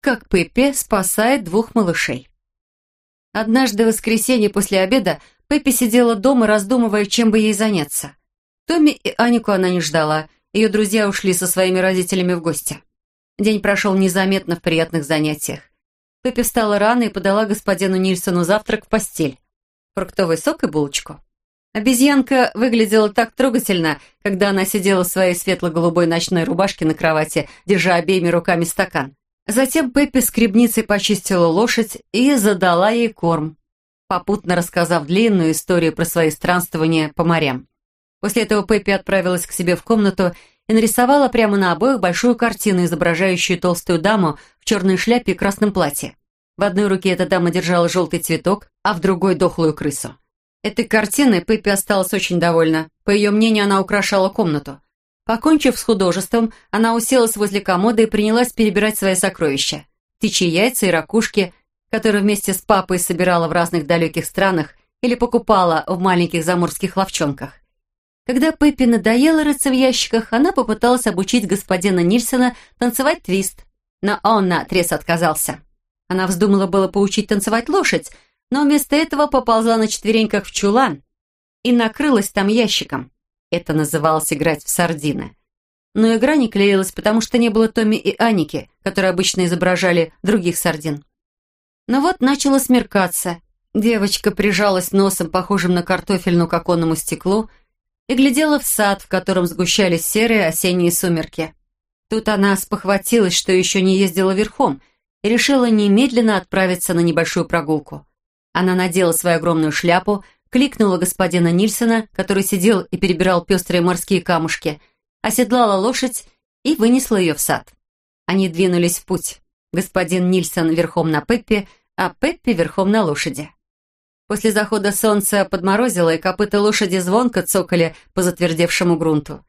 как Пеппи спасает двух малышей. Однажды в воскресенье после обеда Пеппи сидела дома, раздумывая, чем бы ей заняться. Томми и Анику она не ждала, ее друзья ушли со своими родителями в гости. День прошел незаметно в приятных занятиях. Пеппи встала рано и подала господину Нильсону завтрак в постель. Фруктовый сок и булочку. Обезьянка выглядела так трогательно, когда она сидела в своей светло-голубой ночной рубашке на кровати, держа обеими руками стакан. Затем Пеппи скребницей почистила лошадь и задала ей корм, попутно рассказав длинную историю про свои странствования по морям. После этого Пеппи отправилась к себе в комнату и нарисовала прямо на обоих большую картину, изображающую толстую даму в черной шляпе и красном платье. В одной руке эта дама держала желтый цветок, а в другой – дохлую крысу. Этой картиной Пеппи осталась очень довольна. По ее мнению, она украшала комнату. Покончив с художеством, она уселась возле комода и принялась перебирать свои сокровища. Птичьи яйца и ракушки, которые вместе с папой собирала в разных далеких странах или покупала в маленьких заморских ловчонках. Когда Пеппи надоело рыться в ящиках, она попыталась обучить господина Нильсона танцевать твист, но он наотрез отказался. Она вздумала было поучить танцевать лошадь, но вместо этого поползла на четвереньках в чулан и накрылась там ящиком. Это называлось играть в сардины. Но игра не клеилась, потому что не было Томми и Аники, которые обычно изображали других сардин. Но вот начало смеркаться. Девочка прижалась носом, похожим на картофельну к оконному стеклу, и глядела в сад, в котором сгущались серые осенние сумерки. Тут она спохватилась, что еще не ездила верхом, и решила немедленно отправиться на небольшую прогулку. Она надела свою огромную шляпу, кликнула господина Нильсона, который сидел и перебирал пестрые морские камушки, оседлала лошадь и вынесла ее в сад. Они двинулись в путь. Господин Нильсон верхом на Пеппи, а Пеппи верхом на лошади. После захода солнца подморозило, и копыта лошади звонко цокали по затвердевшему грунту.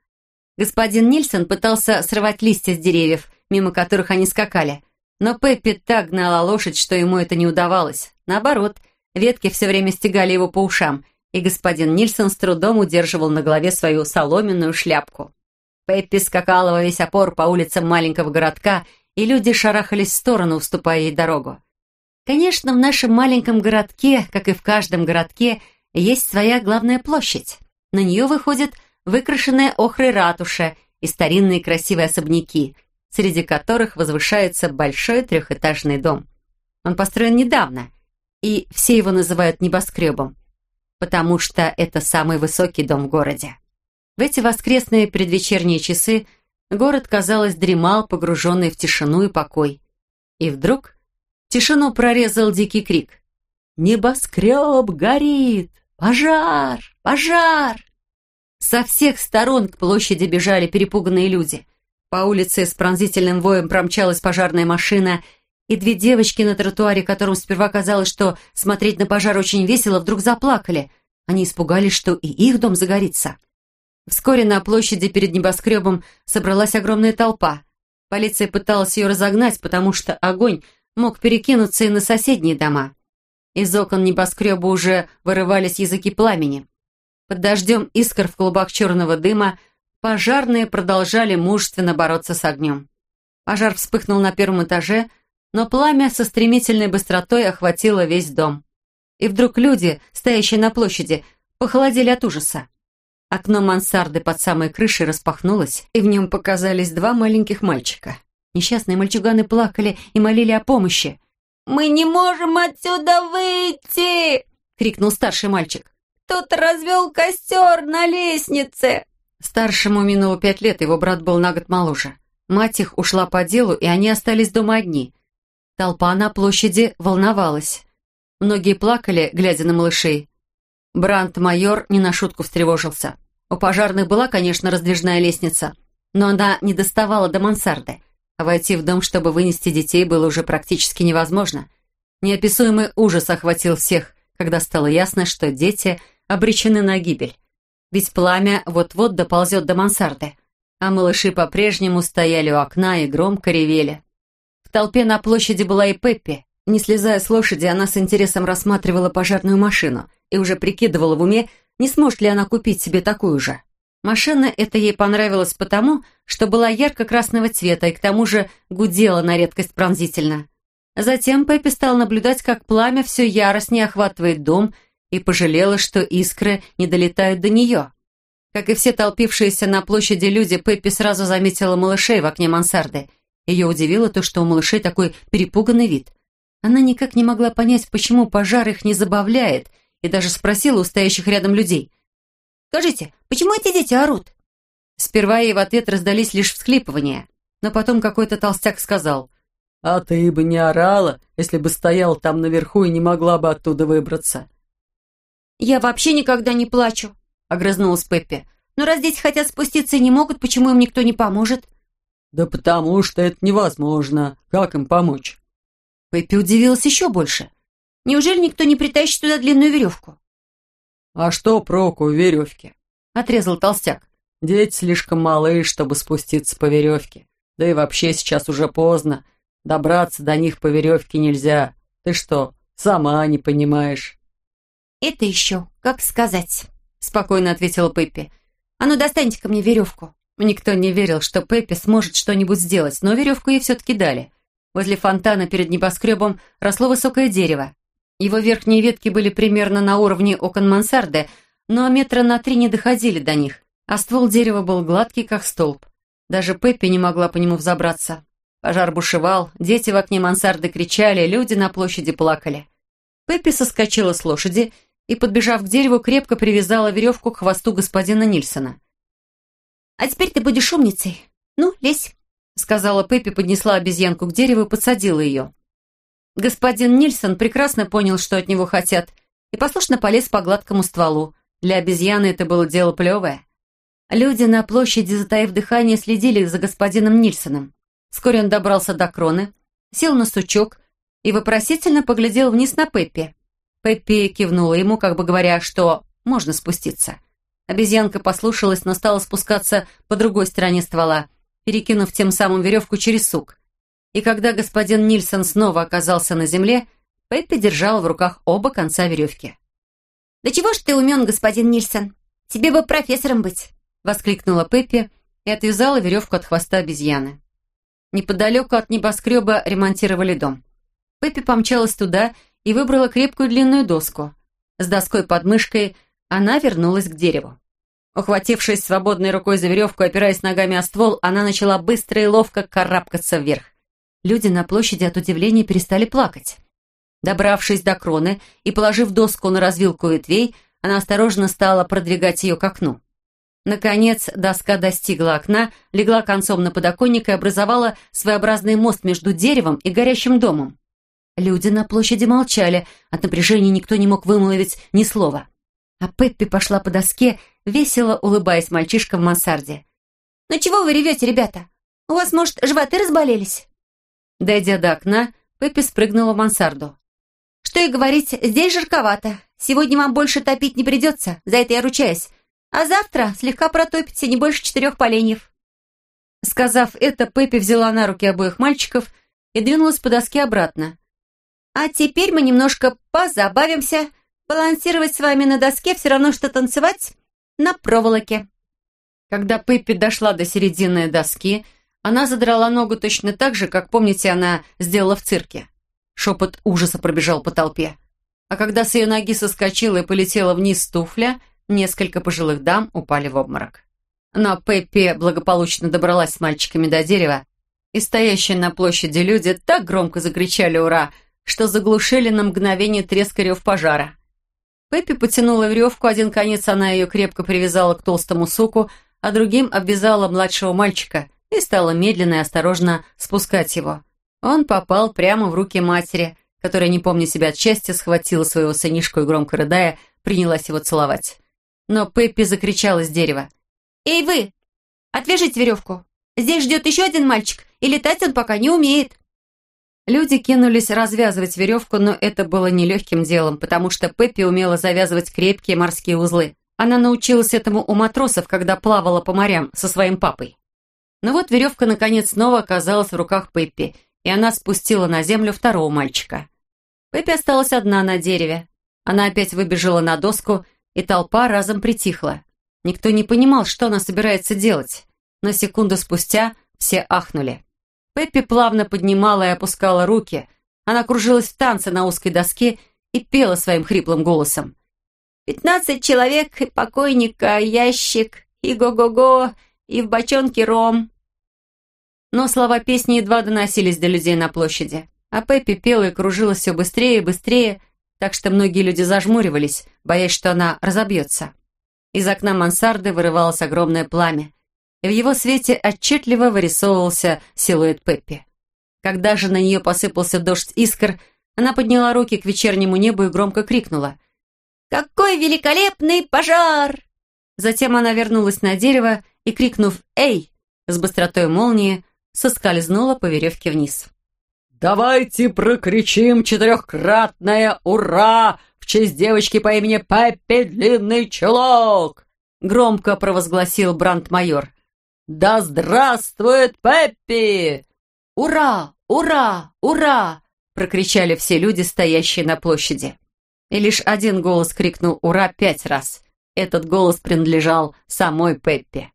Господин Нильсон пытался срывать листья с деревьев, мимо которых они скакали, но Пеппи так гнала лошадь, что ему это не удавалось. Наоборот – Ветки все время стегали его по ушам, и господин Нильсон с трудом удерживал на голове свою соломенную шляпку. Пеппи скакала во весь опор по улицам маленького городка, и люди шарахались в сторону, уступая ей дорогу. Конечно, в нашем маленьком городке, как и в каждом городке, есть своя главная площадь. На нее выходит выкрашенная охрой ратуша и старинные красивые особняки, среди которых возвышается большой трехэтажный дом. Он построен недавно – и все его называют небоскребом, потому что это самый высокий дом в городе. В эти воскресные предвечерние часы город, казалось, дремал, погруженный в тишину и покой. И вдруг тишину прорезал дикий крик. «Небоскреб горит! Пожар! Пожар!» Со всех сторон к площади бежали перепуганные люди. По улице с пронзительным воем промчалась пожарная машина — и две девочки на тротуаре, которым сперва казалось, что смотреть на пожар очень весело, вдруг заплакали. Они испугались, что и их дом загорится. Вскоре на площади перед небоскребом собралась огромная толпа. Полиция пыталась ее разогнать, потому что огонь мог перекинуться и на соседние дома. Из окон небоскреба уже вырывались языки пламени. Под дождем искр в клубах черного дыма пожарные продолжали мужественно бороться с огнем. Пожар вспыхнул на первом этаже – но пламя со стремительной быстротой охватило весь дом. И вдруг люди, стоящие на площади, похолодели от ужаса. Окно мансарды под самой крышей распахнулось, и в нем показались два маленьких мальчика. Несчастные мальчуганы плакали и молили о помощи. «Мы не можем отсюда выйти!» — крикнул старший мальчик. «Кто-то развел костер на лестнице!» Старшему минуло пять лет, его брат был на год моложе. Мать их ушла по делу, и они остались дома одни. Толпа на площади волновалась. Многие плакали, глядя на малышей. Бранд-майор не на шутку встревожился. У пожарных была, конечно, раздвижная лестница, но она не доставала до мансарды, а войти в дом, чтобы вынести детей, было уже практически невозможно. Неописуемый ужас охватил всех, когда стало ясно, что дети обречены на гибель. Ведь пламя вот-вот доползет до мансарды, а малыши по-прежнему стояли у окна и громко ревели. В толпе на площади была и Пеппи. Не слезая с лошади, она с интересом рассматривала пожарную машину и уже прикидывала в уме, не сможет ли она купить себе такую же. Машина эта ей понравилась потому, что была ярко-красного цвета и к тому же гудела на редкость пронзительно. Затем Пеппи стал наблюдать, как пламя все яростнее охватывает дом и пожалела, что искры не долетают до нее. Как и все толпившиеся на площади люди, Пеппи сразу заметила малышей в окне мансарды. Ее удивило то, что у малышей такой перепуганный вид. Она никак не могла понять, почему пожар их не забавляет, и даже спросила у стоящих рядом людей. «Скажите, почему эти дети орут?» Сперва ей в ответ раздались лишь всхлипывания, но потом какой-то толстяк сказал. «А ты бы не орала, если бы стояла там наверху и не могла бы оттуда выбраться». «Я вообще никогда не плачу», — огрызнулась Пеппи. «Но раз дети хотят спуститься и не могут, почему им никто не поможет?» «Да потому что это невозможно. Как им помочь?» Пеппи удивилась еще больше. «Неужели никто не притащит туда длинную веревку?» «А что проку в веревке?» — отрезал толстяк. «Дети слишком малы, чтобы спуститься по веревке. Да и вообще сейчас уже поздно. Добраться до них по веревке нельзя. Ты что, сама не понимаешь?» «Это еще, как сказать», — спокойно ответила Пеппи. «А ну, достаньте ко мне веревку». Никто не верил, что Пеппи сможет что-нибудь сделать, но веревку ей все-таки дали. Возле фонтана перед небоскребом росло высокое дерево. Его верхние ветки были примерно на уровне окон мансарды, но метра на три не доходили до них, а ствол дерева был гладкий, как столб. Даже Пеппи не могла по нему взобраться. Пожар бушевал, дети в окне мансарды кричали, люди на площади плакали. Пеппи соскочила с лошади и, подбежав к дереву, крепко привязала веревку к хвосту господина Нильсона. «А теперь ты будешь умницей. Ну, лезь», — сказала Пеппи, поднесла обезьянку к дереву и подсадила ее. Господин Нильсон прекрасно понял, что от него хотят, и послушно полез по гладкому стволу. Для обезьяны это было дело плевое. Люди на площади, затаив дыхание, следили за господином Нильсоном. Вскоре он добрался до кроны, сел на сучок и вопросительно поглядел вниз на Пеппи. Пеппи кивнула ему, как бы говоря, что можно спуститься. Обезьянка послушалась, но стала спускаться по другой стороне ствола, перекинув тем самым веревку через сук. И когда господин Нильсон снова оказался на земле, Пеппи держал в руках оба конца веревки. «Да чего ж ты умен, господин Нильсон? Тебе бы профессором быть!» — воскликнула Пеппи и отвязала веревку от хвоста обезьяны. Неподалеку от небоскреба ремонтировали дом. Пеппи помчалась туда и выбрала крепкую длинную доску. С доской под мышкой она вернулась к дереву. Ухватившись свободной рукой за веревку, опираясь ногами о ствол, она начала быстро и ловко карабкаться вверх. Люди на площади от удивления перестали плакать. Добравшись до кроны и положив доску на развилку ветвей, она осторожно стала продвигать ее к окну. Наконец, доска достигла окна, легла концом на подоконник и образовала своеобразный мост между деревом и горящим домом. Люди на площади молчали, от напряжения никто не мог вымолвить ни слова. А Пеппи пошла по доске, весело улыбаясь мальчишкам в мансарде. «Ну чего вы ревете, ребята? У вас, может, животы разболелись?» Дойдя до окна, Пеппи спрыгнула в мансарду. «Что и говорить, здесь жарковато. Сегодня вам больше топить не придется, за это я ручаюсь. А завтра слегка протопите не больше четырех поленьев». Сказав это, Пеппи взяла на руки обоих мальчиков и двинулась по доске обратно. «А теперь мы немножко позабавимся. Балансировать с вами на доске все равно, что танцевать на проволоке». Когда Пеппи дошла до середины доски, она задрала ногу точно так же, как, помните, она сделала в цирке. Шепот ужаса пробежал по толпе. А когда с ее ноги соскочила и полетела вниз туфля, несколько пожилых дам упали в обморок. Но Пеппи благополучно добралась с мальчиками до дерева, и стоящие на площади люди так громко закричали «Ура!», что заглушили на мгновение треск рев пожара. Пеппи потянула веревку, один конец она ее крепко привязала к толстому суку, а другим обвязала младшего мальчика – и стала медленно и осторожно спускать его. Он попал прямо в руки матери, которая, не помня себя от счастья, схватила своего сынишку и, громко рыдая, принялась его целовать. Но Пеппи закричала с дерева. «Эй, вы! Отвяжите веревку! Здесь ждет еще один мальчик, и летать он пока не умеет!» Люди кинулись развязывать веревку, но это было нелегким делом, потому что Пеппи умела завязывать крепкие морские узлы. Она научилась этому у матросов, когда плавала по морям со своим папой. Но вот веревка наконец снова оказалась в руках Пеппи, и она спустила на землю второго мальчика. Пеппи осталась одна на дереве. Она опять выбежала на доску, и толпа разом притихла. Никто не понимал, что она собирается делать, но секунду спустя все ахнули. Пеппи плавно поднимала и опускала руки. Она кружилась в танце на узкой доске и пела своим хриплым голосом. «Пятнадцать человек, и покойника, ящик, и го-го-го, и в бочонке ром». Но слова песни едва доносились до людей на площади. А Пеппи пела и кружилась все быстрее и быстрее, так что многие люди зажмуривались, боясь, что она разобьется. Из окна мансарды вырывалось огромное пламя, и в его свете отчетливо вырисовывался силуэт Пеппи. Когда же на нее посыпался дождь искр, она подняла руки к вечернему небу и громко крикнула «Какой великолепный пожар!» Затем она вернулась на дерево и, крикнув «Эй!» с быстротой молнии, соскользнула по веревке вниз. «Давайте прокричим четырехкратное «Ура!» в честь девочки по имени Пеппи Длинный Чулок!» Громко провозгласил брандмайор. «Да здравствует Пеппи!» «Ура! Ура! Ура!» прокричали все люди, стоящие на площади. И лишь один голос крикнул «Ура!» пять раз. Этот голос принадлежал самой Пеппи.